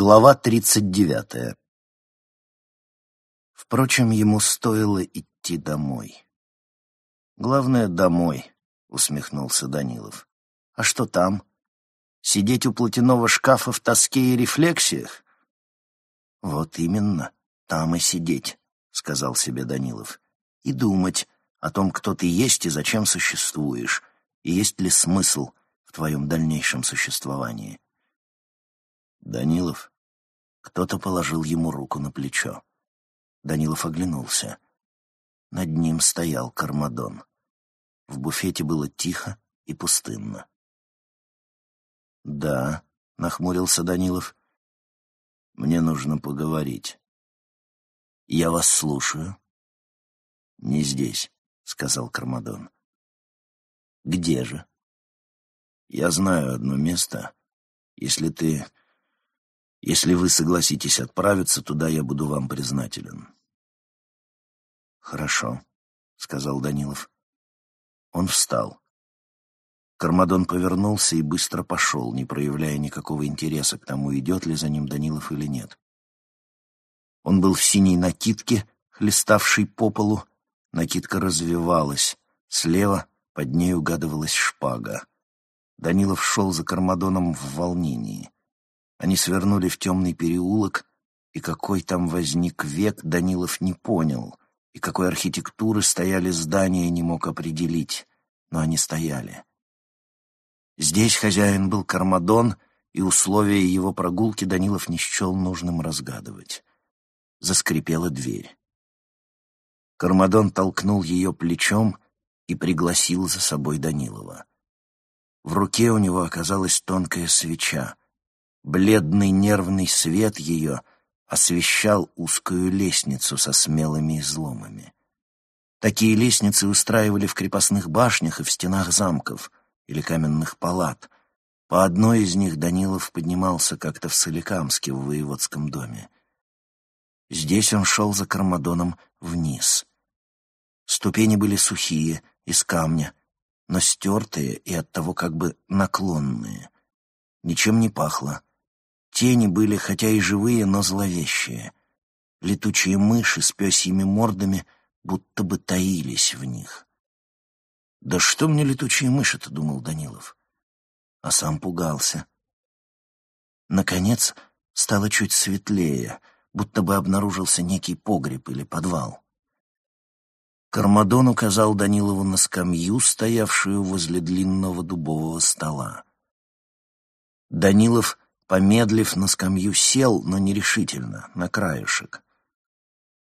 Глава тридцать девятая. Впрочем, ему стоило идти домой. «Главное, домой», — усмехнулся Данилов. «А что там? Сидеть у платяного шкафа в тоске и рефлексиях?» «Вот именно, там и сидеть», — сказал себе Данилов. «И думать о том, кто ты есть и зачем существуешь, и есть ли смысл в твоем дальнейшем существовании». «Данилов?» Кто-то положил ему руку на плечо. Данилов оглянулся. Над ним стоял Кармадон. В буфете было тихо и пустынно. «Да», — нахмурился Данилов, — «мне нужно поговорить». «Я вас слушаю». «Не здесь», — сказал Кармадон. «Где же?» «Я знаю одно место. Если ты если вы согласитесь отправиться туда, я буду вам признателен. Хорошо, сказал Данилов. Он встал. Кармадон повернулся и быстро пошел, не проявляя никакого интереса к тому, идет ли за ним Данилов или нет. Он был в синей накидке, хлеставшей по полу. Накидка развивалась. Слева под ней угадывалась шпага. Данилов шел за Кармадоном в волнении. Они свернули в темный переулок, и какой там возник век, Данилов не понял, и какой архитектуры стояли здания, не мог определить, но они стояли. Здесь хозяин был Кармадон, и условия его прогулки Данилов не счел нужным разгадывать. Заскрипела дверь. Кармадон толкнул ее плечом и пригласил за собой Данилова. В руке у него оказалась тонкая свеча — Бледный нервный свет ее освещал узкую лестницу со смелыми изломами. Такие лестницы устраивали в крепостных башнях и в стенах замков или каменных палат. По одной из них Данилов поднимался как-то в Соликамске в воеводском доме. Здесь он шел за Кармадоном вниз. Ступени были сухие, из камня, но стертые и оттого как бы наклонные. Ничем не пахло. Тени были, хотя и живые, но зловещие. Летучие мыши с пёсьими мордами будто бы таились в них. «Да что мне летучие мыши-то?» — думал Данилов. А сам пугался. Наконец стало чуть светлее, будто бы обнаружился некий погреб или подвал. Кармадон указал Данилову на скамью, стоявшую возле длинного дубового стола. Данилов Помедлив на скамью, сел, но нерешительно, на краешек.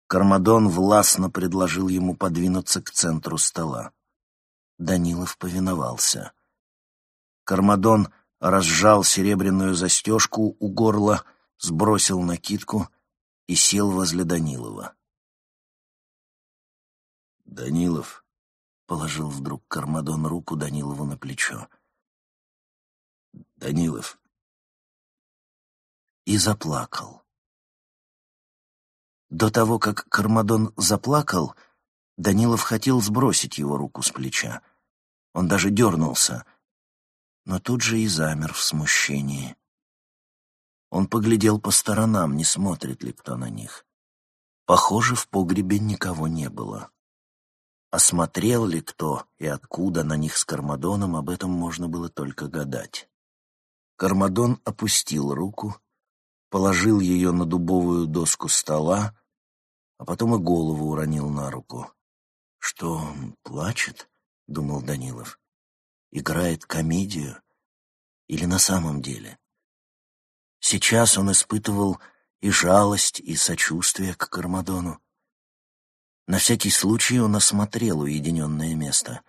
Кармадон властно предложил ему подвинуться к центру стола. Данилов повиновался. Кармадон разжал серебряную застежку у горла, сбросил накидку и сел возле Данилова. «Данилов», — положил вдруг Кармадон руку Данилову на плечо. «Данилов, и заплакал. До того, как Кармадон заплакал, Данилов хотел сбросить его руку с плеча. Он даже дернулся, но тут же и замер в смущении. Он поглядел по сторонам, не смотрит ли кто на них. Похоже, в погребе никого не было. Осмотрел ли кто и откуда на них с Кармадоном, об этом можно было только гадать. Кармадон опустил руку положил ее на дубовую доску стола, а потом и голову уронил на руку. «Что, он плачет?» — думал Данилов. «Играет комедию? Или на самом деле?» Сейчас он испытывал и жалость, и сочувствие к Кармадону. На всякий случай он осмотрел уединенное место.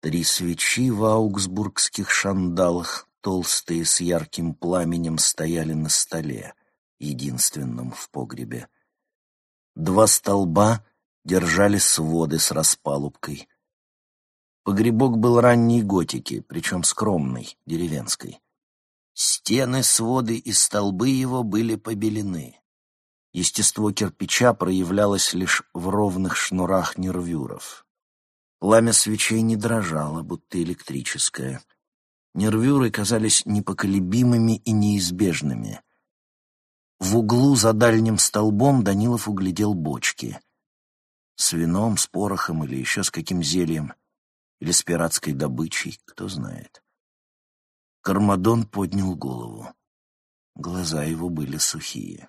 Три свечи в аугсбургских шандалах толстые с ярким пламенем стояли на столе, единственном в погребе. Два столба держали своды с распалубкой. Погребок был ранней готики, причем скромной, деревенской. Стены, своды и столбы его были побелены. Естество кирпича проявлялось лишь в ровных шнурах нервюров. Пламя свечей не дрожало, будто электрическое — Нервюры казались непоколебимыми и неизбежными. В углу за дальним столбом Данилов углядел бочки. С вином, с порохом или еще с каким зельем. Или с пиратской добычей, кто знает. Кармадон поднял голову. Глаза его были сухие.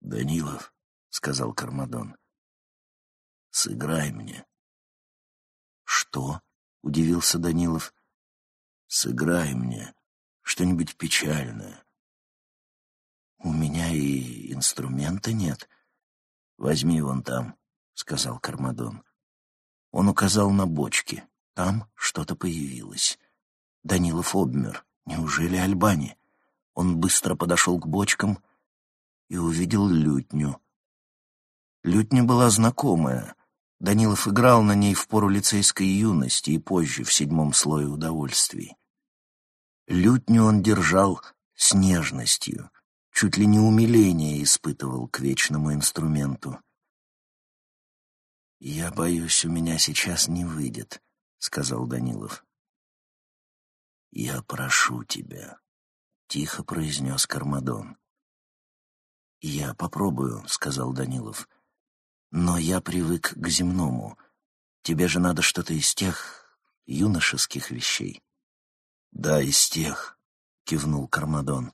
«Данилов», — сказал Кармадон, — «сыграй мне». «Что?» — удивился Данилов. «Сыграй мне что-нибудь печальное». «У меня и инструмента нет». «Возьми вон там», — сказал Кармадон. Он указал на бочки. Там что-то появилось. Данилов обмер. Неужели Альбани? Он быстро подошел к бочкам и увидел лютню. Лютня была знакомая. Данилов играл на ней в пору лицейской юности и позже, в седьмом слое удовольствий. Лютню он держал с нежностью, чуть ли не умиление испытывал к вечному инструменту. «Я боюсь, у меня сейчас не выйдет», — сказал Данилов. «Я прошу тебя», — тихо произнес Кармадон. «Я попробую», — сказал Данилов. «Но я привык к земному. Тебе же надо что-то из тех юношеских вещей». «Да, из тех», — кивнул Кармадон.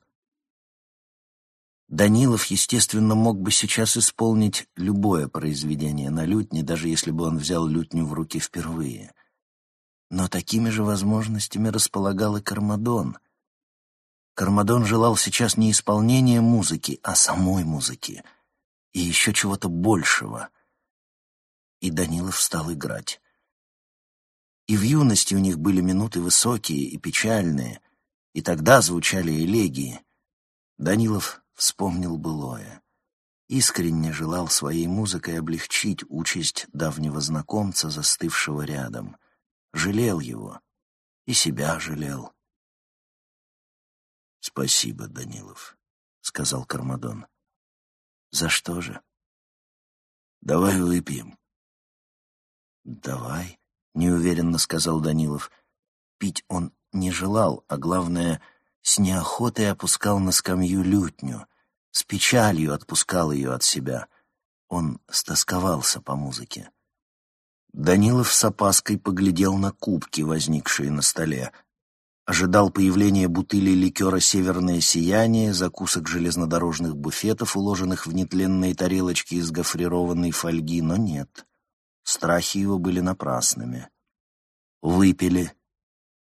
Данилов, естественно, мог бы сейчас исполнить любое произведение на лютне, даже если бы он взял лютню в руки впервые. Но такими же возможностями располагал и Кармадон. Кармадон желал сейчас не исполнения музыки, а самой музыки, и еще чего-то большего. И Данилов стал играть. И в юности у них были минуты высокие и печальные, и тогда звучали элегии. Данилов вспомнил былое. Искренне желал своей музыкой облегчить участь давнего знакомца, застывшего рядом. Жалел его. И себя жалел. «Спасибо, Данилов», — сказал Кармадон. «За что же?» «Давай выпьем». «Давай», — неуверенно сказал Данилов. Пить он не желал, а главное — с неохотой опускал на скамью лютню, с печалью отпускал ее от себя. Он стосковался по музыке. Данилов с опаской поглядел на кубки, возникшие на столе. Ожидал появления бутылей ликера «Северное сияние», закусок железнодорожных буфетов, уложенных в нетленные тарелочки из гофрированной фольги, но нет. Страхи его были напрасными. Выпили.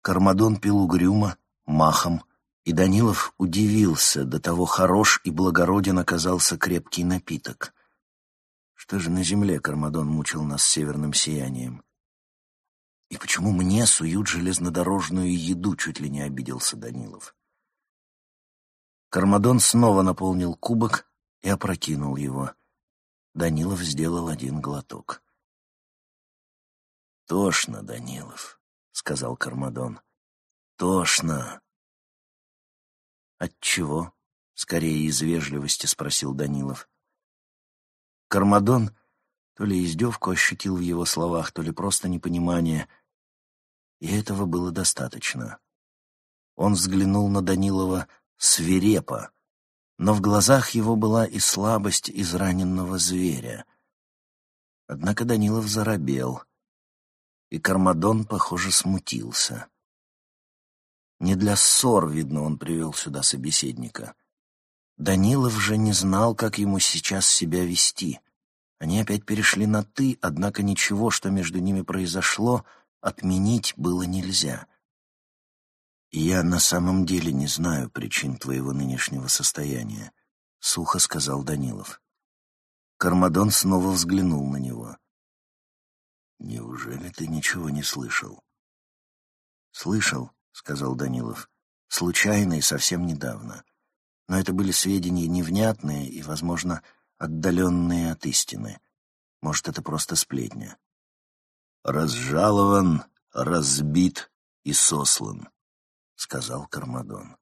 Кармадон пил угрюмо, махом. И Данилов удивился, до того хорош и благороден оказался крепкий напиток. Что же на земле Кармадон мучил нас северным сиянием? И почему мне суют железнодорожную еду, чуть ли не обиделся Данилов. Кармадон снова наполнил кубок и опрокинул его. Данилов сделал один глоток. «Тошно, Данилов», — сказал Кармадон. «Тошно. От чего? Скорее из вежливости спросил Данилов. Кармадон то ли издевку ощутил в его словах, то ли просто непонимание. И этого было достаточно. Он взглянул на Данилова свирепо, но в глазах его была и слабость израненного зверя. Однако Данилов заробел, и Кармадон, похоже, смутился. Не для ссор, видно, он привел сюда собеседника. Данилов же не знал, как ему сейчас себя вести. Они опять перешли на «ты», однако ничего, что между ними произошло, отменить было нельзя. «Я на самом деле не знаю причин твоего нынешнего состояния», — сухо сказал Данилов. Кармадон снова взглянул на него. «Неужели ты ничего не слышал?» «Слышал», сказал Данилов. «Случайно и совсем недавно. Но это были сведения невнятные и, возможно, отдаленные от истины. Может, это просто сплетня». «Разжалован, разбит и сослан», — сказал Кармадон.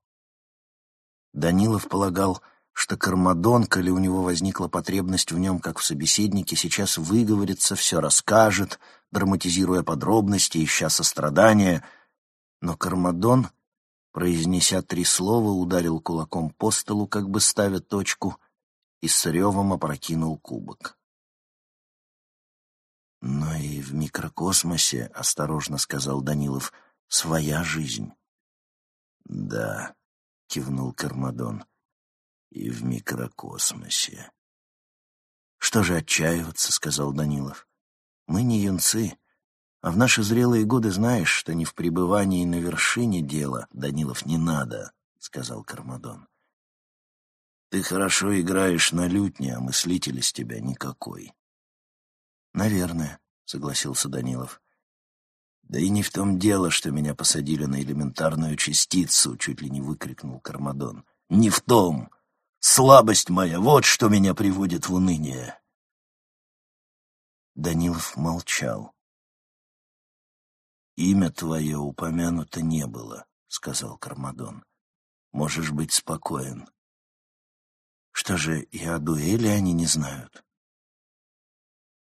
Данилов полагал, что Кармадон, коли у него возникла потребность в нем, как в собеседнике, сейчас выговорится, все расскажет, драматизируя подробности, ища сострадания — но Кармадон произнеся три слова, ударил кулаком по столу, как бы ставя точку, и с ревом опрокинул кубок. «Но и в микрокосмосе, — осторожно сказал Данилов, — своя жизнь». «Да», — кивнул Кармадон, — «и в микрокосмосе». «Что же отчаиваться?» — сказал Данилов. «Мы не юнцы, а в наши зрелые годы знаешь, что не в пребывании на вершине дела, Данилов, не надо», — сказал Кармадон. «Ты хорошо играешь на лютне, а мыслитель из тебя никакой». «Наверное», — согласился Данилов. «Да и не в том дело, что меня посадили на элементарную частицу», — чуть ли не выкрикнул Кармадон. «Не в том! Слабость моя, вот что меня приводит в уныние!» Данилов молчал. «Имя твое упомянуто не было», — сказал Кармадон. «Можешь быть спокоен». «Что же, и о дуэли они не знают?»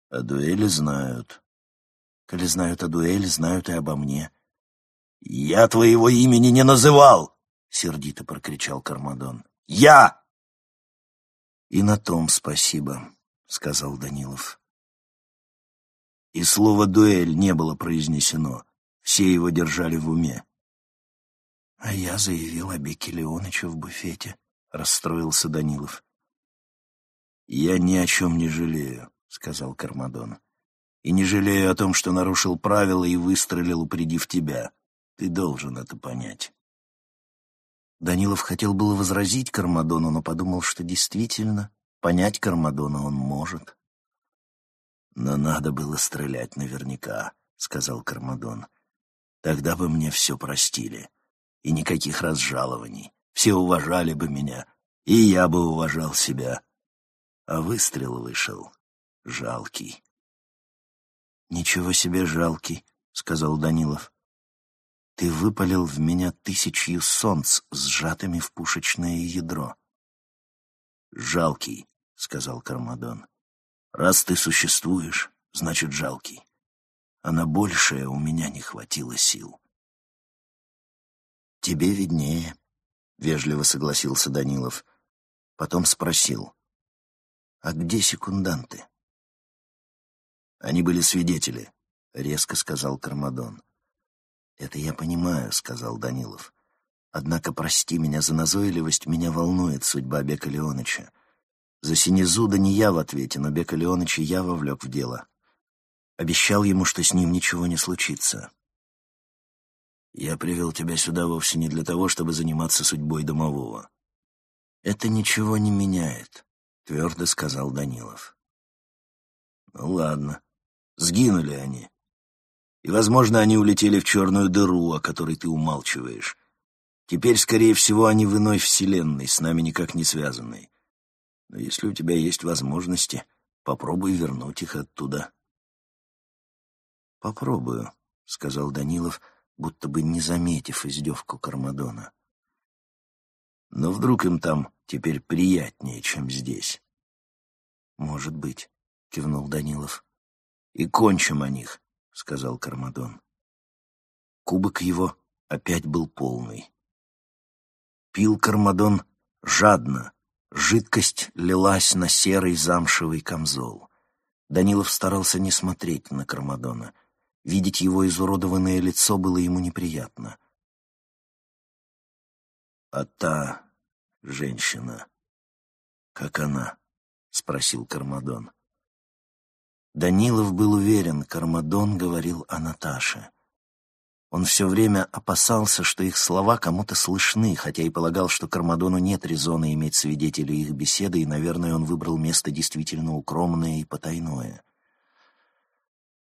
«О дуэли знают». «Коли знают о дуэли, знают и обо мне». «Я твоего имени не называл!» — сердито прокричал Кармадон. «Я!» «И на том спасибо», — сказал Данилов. И слово «дуэль» не было произнесено. Все его держали в уме. «А я заявил о Беке Леоныча в буфете», — расстроился Данилов. «Я ни о чем не жалею», — сказал Кармадон. «И не жалею о том, что нарушил правила и выстрелил, упредив тебя. Ты должен это понять». Данилов хотел было возразить Кармадону, но подумал, что действительно понять Кармадона он может. «Но надо было стрелять наверняка», — сказал Кармадон. Тогда бы мне все простили. И никаких разжалований. Все уважали бы меня, и я бы уважал себя. А выстрел вышел жалкий. «Ничего себе жалкий», — сказал Данилов. «Ты выпалил в меня тысячью солнц, сжатыми в пушечное ядро». «Жалкий», — сказал Кармадон. «Раз ты существуешь, значит, жалкий а на большее у меня не хватило сил. «Тебе виднее», — вежливо согласился Данилов. Потом спросил, «А где секунданты?» «Они были свидетели», — резко сказал Кармадон. «Это я понимаю», — сказал Данилов. «Однако, прости меня за назойливость, меня волнует судьба Бека Леоныча. За Синезуда не я в ответе, но Бека Леоныча я вовлек в дело. Обещал ему, что с ним ничего не случится. «Я привел тебя сюда вовсе не для того, чтобы заниматься судьбой домового». «Это ничего не меняет», — твердо сказал Данилов. «Ну ладно, сгинули они. И, возможно, они улетели в черную дыру, о которой ты умалчиваешь. Теперь, скорее всего, они в иной вселенной, с нами никак не связанной. Но если у тебя есть возможности, попробуй вернуть их оттуда». «Попробую», — сказал Данилов, будто бы не заметив издевку Кармадона. «Но вдруг им там теперь приятнее, чем здесь?» «Может быть», — кивнул Данилов. «И кончим о них», — сказал Кармадон. Кубок его опять был полный. Пил Кармадон жадно, жидкость лилась на серый замшевый камзол. Данилов старался не смотреть на Кармадона — Видеть его изуродованное лицо было ему неприятно. «А та женщина, как она?» — спросил Кармадон. Данилов был уверен, Кармадон говорил о Наташе. Он все время опасался, что их слова кому-то слышны, хотя и полагал, что Кармадону нет резона иметь свидетелей их беседы, и, наверное, он выбрал место действительно укромное и потайное.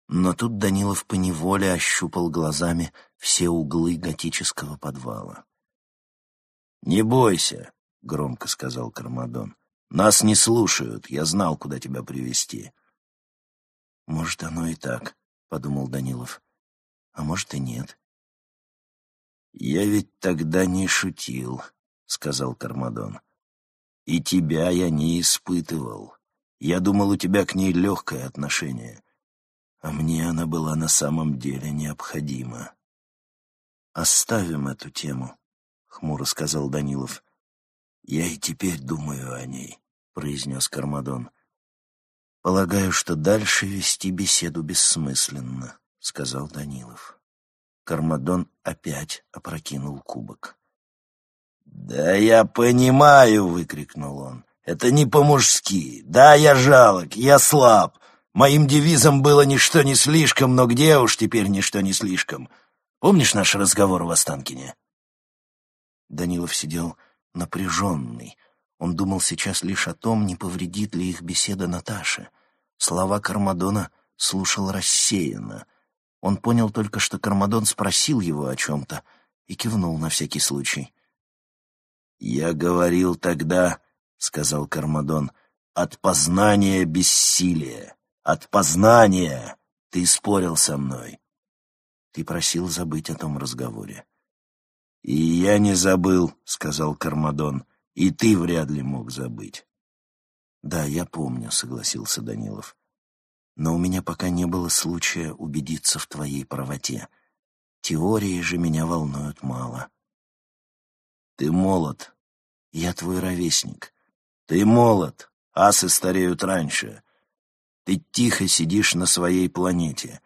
Но тут Данилов поневоле ощупал глазами все углы готического подвала. «Не бойся», — громко сказал Кармадон. «Нас не слушают, я знал, куда тебя привести «Может, оно и так», — подумал Данилов. «А может, и нет». «Я ведь тогда не шутил», — сказал Кармадон. «И тебя я не испытывал. Я думал, у тебя к ней легкое отношение а мне она была на самом деле необходима. «Оставим эту тему», хмуро сказал Данилов. «Я и теперь думаю о ней», — произнес Кармадон. «Полагаю, что дальше вести беседу бессмысленно», — сказал Данилов. Кармадон опять опрокинул кубок. «Да я понимаю!» — выкрикнул он. «Это не по-мужски. Да, я жалок, я слаб. Моим девизом было «ничто не слишком», но где уж теперь «ничто не слишком»? Помнишь наш разговор в Останкине?» Данилов сидел напряженный. Он думал сейчас лишь о том, не повредит ли их беседа Наташе. Слова Кармадона слушал рассеянно. Он понял только, что Кармадон спросил его о чем-то и кивнул на всякий случай. «Я говорил тогда, — сказал Кармадон, — от познания бессилия, от познания ты спорил со мной. Ты просил забыть о том разговоре. «И я не забыл», — сказал Кармадон, — «и ты вряд ли мог забыть». «Да, я помню», — согласился Данилов. «Но у меня пока не было случая убедиться в твоей правоте. Теории же меня волнуют мало». «Ты молод. Я твой ровесник. Ты молод. Асы стареют раньше. Ты тихо сидишь на своей планете.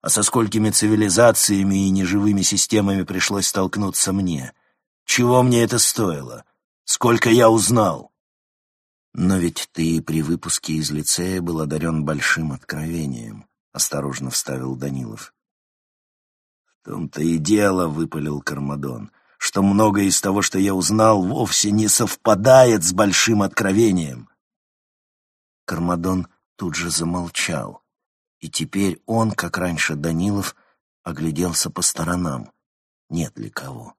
А со сколькими цивилизациями и неживыми системами пришлось столкнуться мне? Чего мне это стоило? Сколько я узнал? Но ведь ты при выпуске из лицея был одарен большим откровением, — осторожно вставил Данилов. В том-то и дело, — выпалил Кармадон, — что многое из того, что я узнал, вовсе не совпадает с большим откровением. Кармадон тут же замолчал. И теперь он, как раньше Данилов, огляделся по сторонам. Нет ли кого?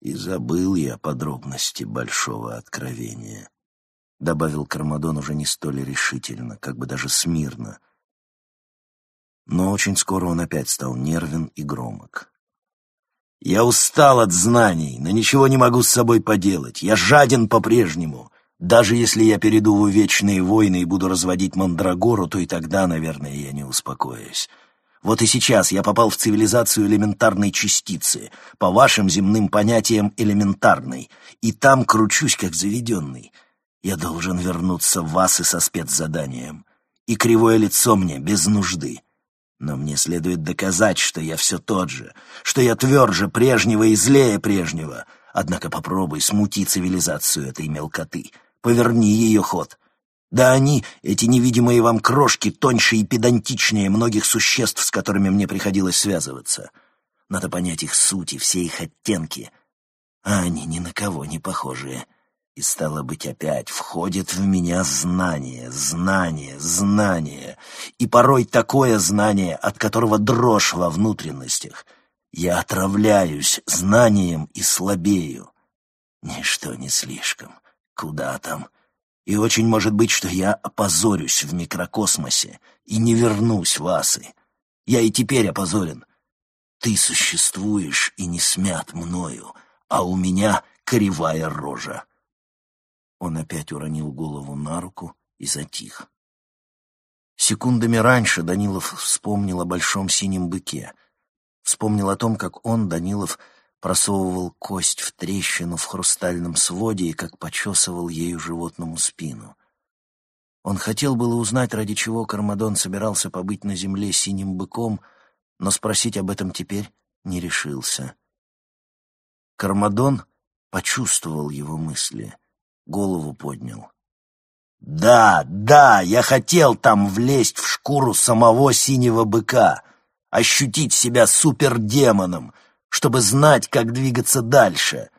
И забыл я подробности большого откровения. Добавил Кармадон уже не столь решительно, как бы даже смирно. Но очень скоро он опять стал нервен и громок. «Я устал от знаний, но ничего не могу с собой поделать. Я жаден по-прежнему. Даже если я перейду в вечные войны и буду разводить мандрагору, то и тогда, наверное, я не успокоюсь. Вот и сейчас я попал в цивилизацию элементарной частицы, по вашим земным понятиям элементарной, и там кручусь, как заведенный. Я должен вернуться в вас и со спецзаданием. И кривое лицо мне без нужды. Но мне следует доказать, что я все тот же, что я тверже прежнего и злее прежнего. Однако попробуй смути цивилизацию этой мелкоты — Поверни ее ход. Да они, эти невидимые вам крошки, тоньше и педантичнее многих существ, с которыми мне приходилось связываться. Надо понять их суть и все их оттенки. А они ни на кого не похожие. И, стало быть, опять входит в меня знание, знание, знание. И порой такое знание, от которого дрожь во внутренностях. Я отравляюсь знанием и слабею. Ничто не слишком. Куда там? И очень может быть, что я опозорюсь в микрокосмосе и не вернусь в асы. Я и теперь опозорен. Ты существуешь и не смят мною, а у меня кривая рожа. Он опять уронил голову на руку и затих. Секундами раньше Данилов вспомнил о большом синем быке. Вспомнил о том, как он, Данилов, просовывал кость в трещину в хрустальном своде и как почесывал ею животному спину. Он хотел было узнать, ради чего Кармадон собирался побыть на земле синим быком, но спросить об этом теперь не решился. Кармадон почувствовал его мысли, голову поднял. «Да, да, я хотел там влезть в шкуру самого синего быка, ощутить себя супердемоном, чтобы знать, как двигаться дальше.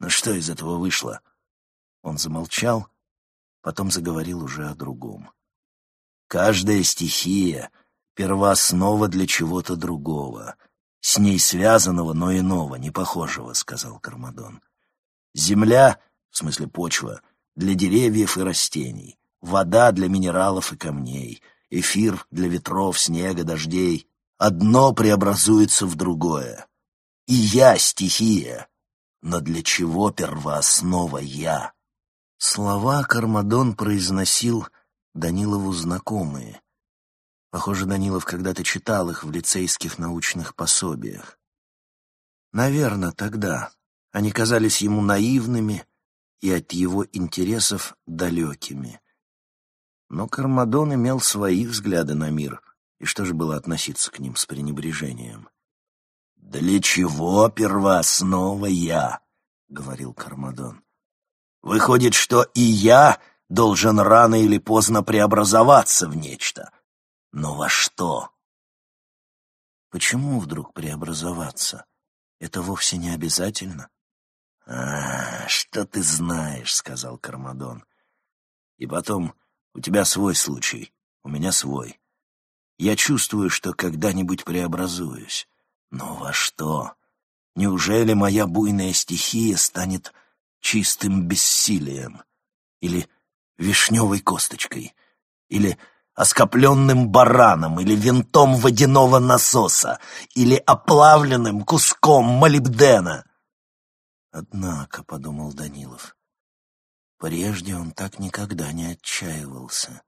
Но что из этого вышло? Он замолчал, потом заговорил уже о другом. Каждая стихия — первооснова для чего-то другого, с ней связанного, но иного, не похожего, — сказал Кармадон. Земля, в смысле почва, для деревьев и растений, вода для минералов и камней, эфир для ветров, снега, дождей. Одно преобразуется в другое. И я стихия. Но для чего первооснова я? Слова Кармадон произносил Данилову знакомые. Похоже, Данилов когда-то читал их в лицейских научных пособиях. Наверное, тогда, Они казались ему наивными и от его интересов далекими. Но Кармадон имел свои взгляды на мир, и что же было относиться к ним с пренебрежением? «Для чего перва снова я?» — говорил Кармадон. «Выходит, что и я должен рано или поздно преобразоваться в нечто. Но во что?» «Почему вдруг преобразоваться? Это вовсе не обязательно». «А, что ты знаешь», — сказал Кармадон. «И потом, у тебя свой случай, у меня свой. Я чувствую, что когда-нибудь преобразуюсь. Но во что? Неужели моя буйная стихия станет чистым бессилием? Или вишневой косточкой? Или оскопленным бараном? Или винтом водяного насоса? Или оплавленным куском молибдена? Однако, — подумал Данилов, — прежде он так никогда не отчаивался.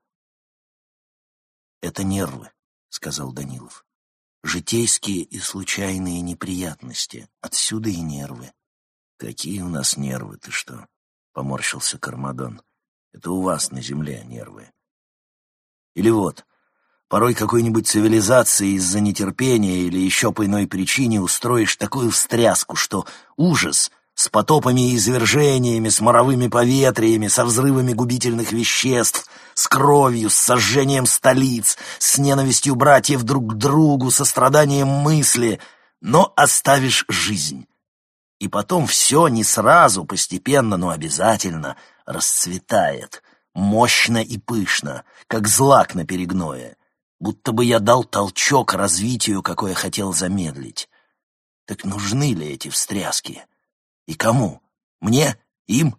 «Это нервы», — сказал Данилов. «Житейские и случайные неприятности. Отсюда и нервы». «Какие у нас нервы, ты что?» — поморщился Кармадон. «Это у вас на земле нервы». «Или вот, порой какой-нибудь цивилизации из-за нетерпения или еще по иной причине устроишь такую встряску, что ужас — с потопами и извержениями, с моровыми поветриями, со взрывами губительных веществ, с кровью, с сожжением столиц, с ненавистью братьев друг к другу, со страданием мысли, но оставишь жизнь. И потом все не сразу, постепенно, но обязательно расцветает, мощно и пышно, как злак на перегное, будто бы я дал толчок развитию, какое хотел замедлить. Так нужны ли эти встряски? И кому? Мне? Им?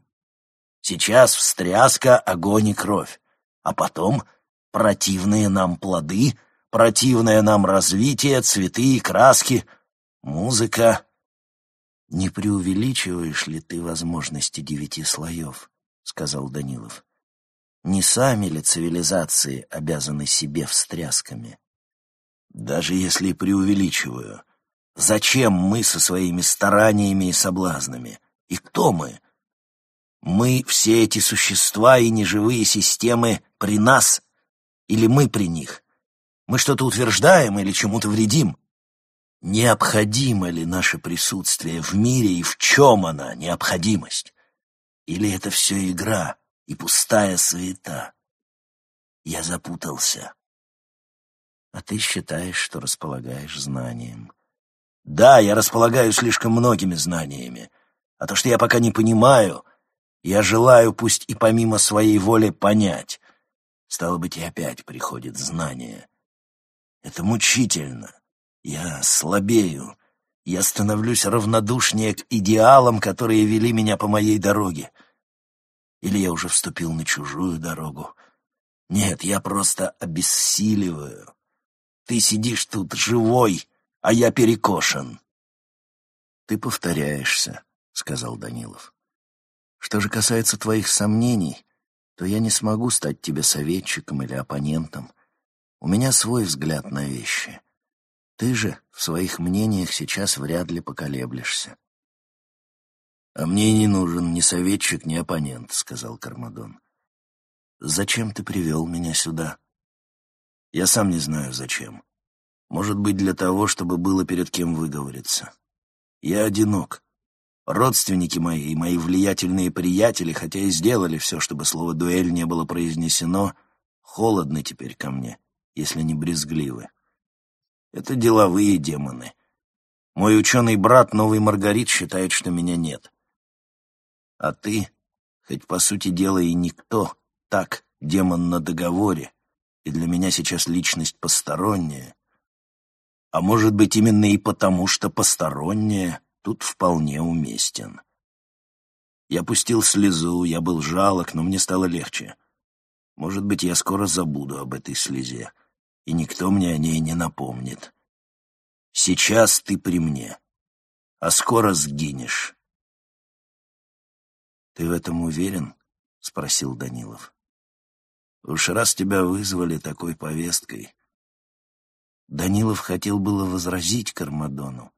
Сейчас встряска, огонь и кровь. А потом противные нам плоды, противное нам развитие, цветы и краски, музыка. «Не преувеличиваешь ли ты возможности девяти слоев?» — сказал Данилов. «Не сами ли цивилизации обязаны себе встрясками?» «Даже если преувеличиваю, Зачем мы со своими стараниями и соблазнами? И кто мы? Мы все эти существа и неживые системы при нас? Или мы при них? Мы что-то утверждаем или чему-то вредим? Необходимо ли наше присутствие в мире и в чем она, необходимость? Или это все игра и пустая суета? Я запутался. А ты считаешь, что располагаешь знанием. Да, я располагаю слишком многими знаниями, а то, что я пока не понимаю, я желаю, пусть и помимо своей воли, понять. Стало быть, и опять приходит знание. Это мучительно. Я слабею. Я становлюсь равнодушнее к идеалам, которые вели меня по моей дороге. Или я уже вступил на чужую дорогу. Нет, я просто обессиливаю. Ты сидишь тут живой, а я перекошен. Ты повторяешься, сказал Данилов. Что же касается твоих сомнений, то я не смогу стать тебе советчиком или оппонентом. У меня свой взгляд на вещи. Ты же в своих мнениях сейчас вряд ли поколеблешься. «А мне не нужен ни советчик, ни оппонент», — сказал Кармадон. «Зачем ты привел меня сюда?» «Я сам не знаю, зачем. Может быть, для того, чтобы было перед кем выговориться. Я одинок. Родственники мои и мои влиятельные приятели, хотя и сделали все, чтобы слово «дуэль» не было произнесено, холодны теперь ко мне, если не брезгливы. Это деловые демоны. Мой ученый брат, новый Маргарит, считает, что меня нет. А ты, хоть по сути дела и никто, так, демон на договоре, и для меня сейчас личность посторонняя, а может быть, именно и потому, что постороннее тут вполне уместен. Я пустил слезу, я был жалок, но мне стало легче. Может быть, я скоро забуду об этой слезе, и никто мне о ней не напомнит. Сейчас ты при мне, а скоро сгинешь. «Ты в этом уверен?» — спросил Данилов. «Уж раз тебя вызвали такой повесткой, Данилов хотел было возразить Кармадону.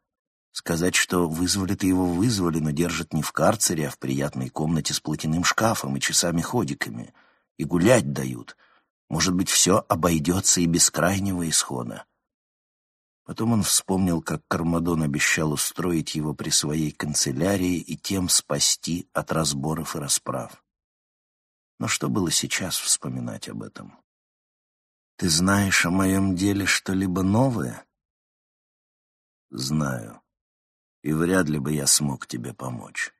Сказать, что вызвали-то его вызвали, но держат не в карцере, а в приятной комнате с платяным шкафом и часами-ходиками. И гулять дают. Может быть, все обойдется и без крайнего исхода. Потом он вспомнил, как Кармадон обещал устроить его при своей канцелярии и тем спасти от разборов и расправ. Но что было сейчас вспоминать об этом? «Ты знаешь о моем деле что-либо новое?» «Знаю и вряд ли бы я смог тебе помочь.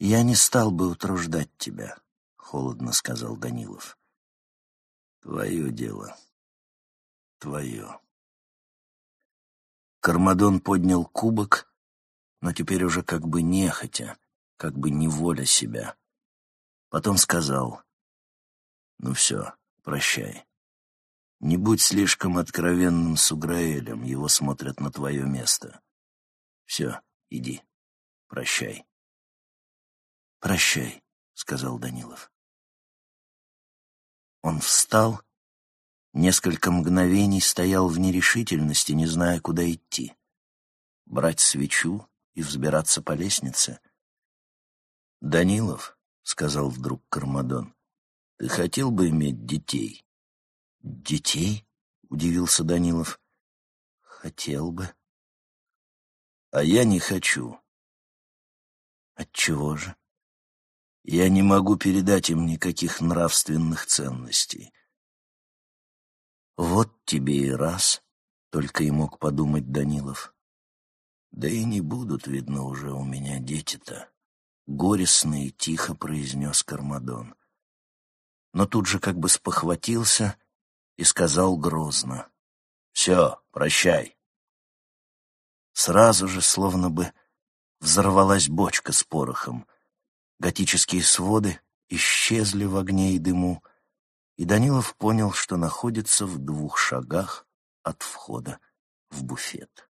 «Я не стал бы утруждать тебя», — холодно сказал Данилов. «Твое дело. Твое». Кармадон поднял кубок, но теперь уже как бы нехотя, как бы неволя себя. Потом сказал, «Ну все, прощай. Не будь слишком откровенным с Уграэлем, его смотрят на твое место. Все, иди. Прощай. Прощай, сказал Данилов. Он встал, несколько мгновений стоял в нерешительности, не зная, куда идти. Брать свечу и взбираться по лестнице. «Данилов», — сказал вдруг Кармадон, — «ты хотел бы иметь детей?» «Детей?» — удивился Данилов. «Хотел бы». А я не хочу. Отчего же? Я не могу передать им никаких нравственных ценностей. Вот тебе и раз, только и мог подумать Данилов. Да и не будут, видно, уже у меня дети-то. Горестно и тихо произнес Кармадон. Но тут же как бы спохватился и сказал грозно. «Все, прощай. Сразу же, словно бы, взорвалась бочка с порохом. Готические своды исчезли в огне и дыму, и Данилов понял, что находится в двух шагах от входа в буфет.